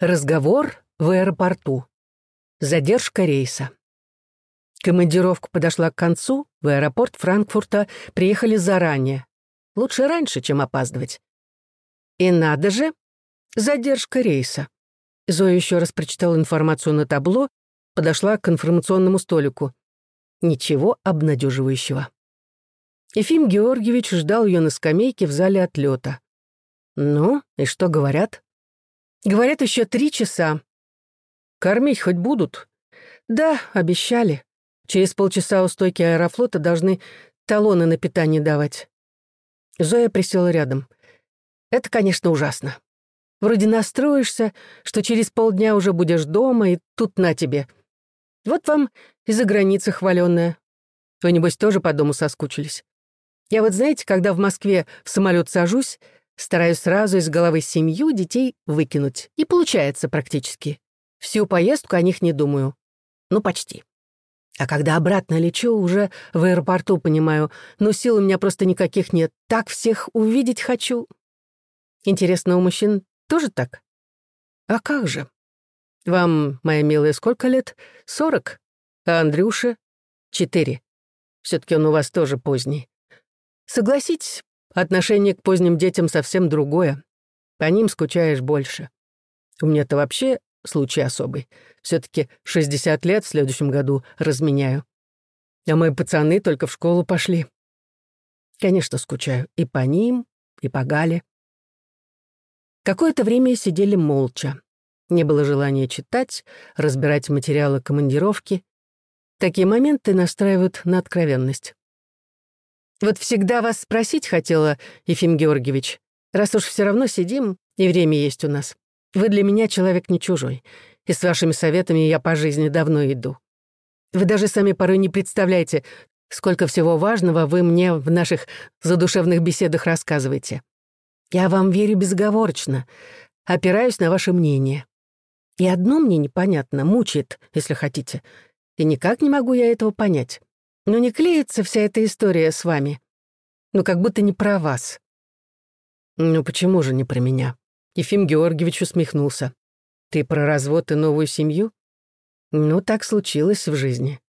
Разговор в аэропорту. Задержка рейса. Командировка подошла к концу, в аэропорт Франкфурта приехали заранее. Лучше раньше, чем опаздывать. И надо же, задержка рейса. Зоя еще раз прочитала информацию на табло, подошла к информационному столику. Ничего обнадеживающего. Ефим Георгиевич ждал ее на скамейке в зале отлета. «Ну, и что говорят?» Говорят, еще три часа. Кормить хоть будут? Да, обещали. Через полчаса у стойки аэрофлота должны талоны на питание давать. Зоя присела рядом. Это, конечно, ужасно. Вроде настроишься, что через полдня уже будешь дома, и тут на тебе. Вот вам и за граница хваленная. Вы, небось, тоже по дому соскучились. Я вот, знаете, когда в Москве в самолет сажусь, Стараюсь сразу из головы семью детей выкинуть. И получается практически. Всю поездку о них не думаю. Ну, почти. А когда обратно лечу, уже в аэропорту понимаю, но сил у меня просто никаких нет. Так всех увидеть хочу. Интересно, у мужчин тоже так? А как же? Вам, моя милая, сколько лет? Сорок? А Андрюше? Четыре. все таки он у вас тоже поздний. Согласитесь, Отношение к поздним детям совсем другое. По ним скучаешь больше. У меня-то вообще случай особый. все таки 60 лет в следующем году разменяю. А мои пацаны только в школу пошли. Конечно, скучаю и по ним, и по Гале. Какое-то время сидели молча. Не было желания читать, разбирать материалы командировки. Такие моменты настраивают на откровенность. Вот всегда вас спросить хотела, Ефим Георгиевич, раз уж все равно сидим, и время есть у нас. Вы для меня человек не чужой, и с вашими советами я по жизни давно иду. Вы даже сами порой не представляете, сколько всего важного вы мне в наших задушевных беседах рассказываете. Я вам верю безоговорочно, опираюсь на ваше мнение. И одно мне непонятно, мучает, если хотите, и никак не могу я этого понять. Но не клеится вся эта история с вами. Ну, как будто не про вас. Ну, почему же не про меня? Ефим Георгиевич усмехнулся. Ты про развод и новую семью? Ну, так случилось в жизни.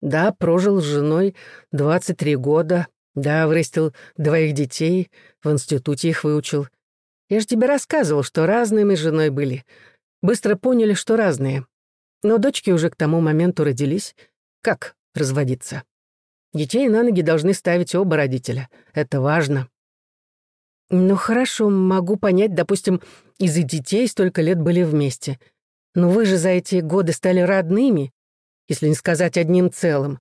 Да, прожил с женой 23 года, да, вырастил двоих детей, в институте их выучил. Я же тебе рассказывал, что разные мы с женой были. Быстро поняли, что разные. Но дочки уже к тому моменту родились. Как разводиться? Детей на ноги должны ставить оба родителя. Это важно. Ну хорошо, могу понять, допустим, из-за детей столько лет были вместе. Но вы же за эти годы стали родными, если не сказать одним целым.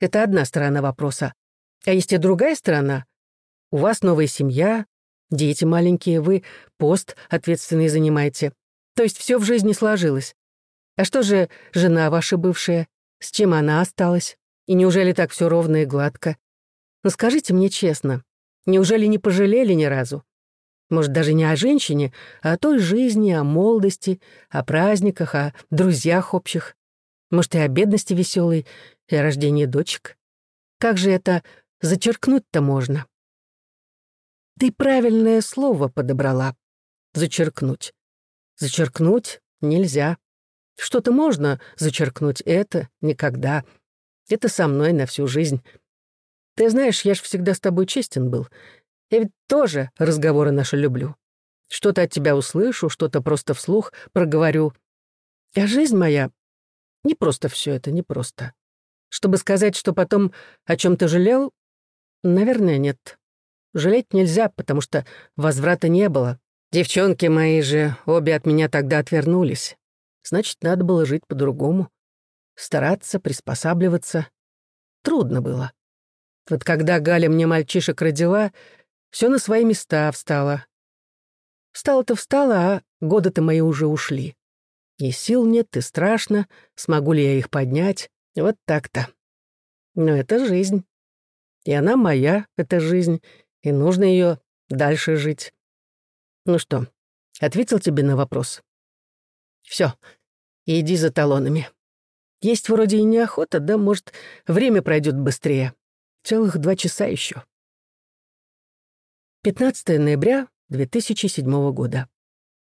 Это одна сторона вопроса. А есть и другая сторона. У вас новая семья, дети маленькие, вы пост ответственный занимаете. То есть все в жизни сложилось. А что же жена ваша бывшая? С чем она осталась? И неужели так все ровно и гладко? Но скажите мне честно, неужели не пожалели ни разу? Может, даже не о женщине, а о той жизни, о молодости, о праздниках, о друзьях общих. Может, и о бедности веселой, и о рождении дочек. Как же это зачеркнуть-то можно? Ты правильное слово подобрала. Зачеркнуть. Зачеркнуть нельзя. Что-то можно зачеркнуть, это никогда. Это со мной на всю жизнь. Ты знаешь, я ж всегда с тобой честен был. Я ведь тоже разговоры наши люблю. Что-то от тебя услышу, что-то просто вслух проговорю. А жизнь моя... Не просто все это, не просто. Чтобы сказать, что потом о чем то жалел, наверное, нет. Жалеть нельзя, потому что возврата не было. Девчонки мои же обе от меня тогда отвернулись. Значит, надо было жить по-другому стараться, приспосабливаться. Трудно было. Вот когда Галя мне мальчишек родила, все на свои места встало. Встала-то встала, а годы-то мои уже ушли. И сил нет, и страшно, смогу ли я их поднять. Вот так-то. Но это жизнь. И она моя, эта жизнь, и нужно ее дальше жить. Ну что, ответил тебе на вопрос? Все, иди за талонами. Есть вроде и неохота, да, может, время пройдет быстрее. Целых два часа еще. 15 ноября 2007 года.